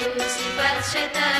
Lucy Patrzę tak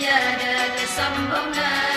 tiada kesombongan